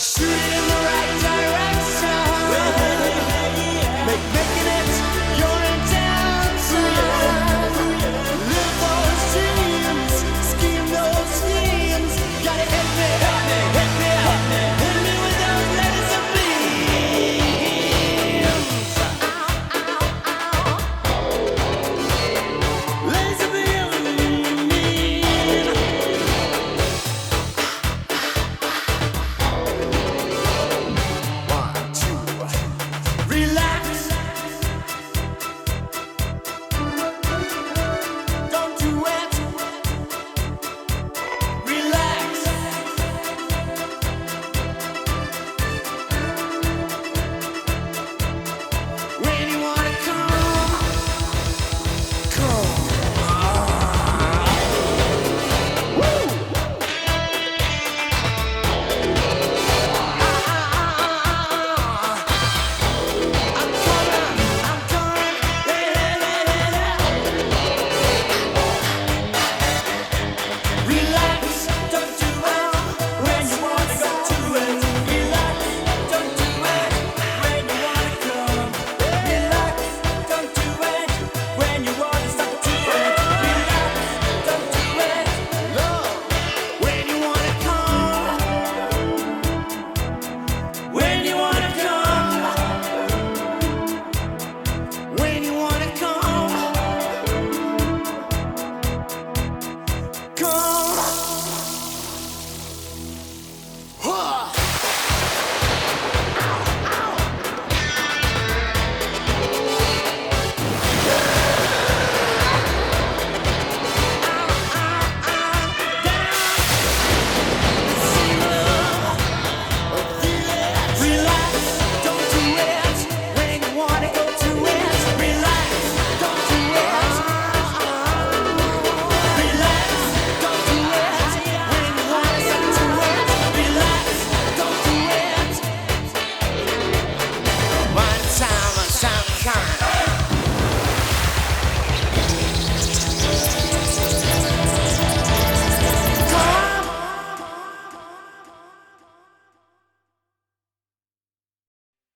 Shoot it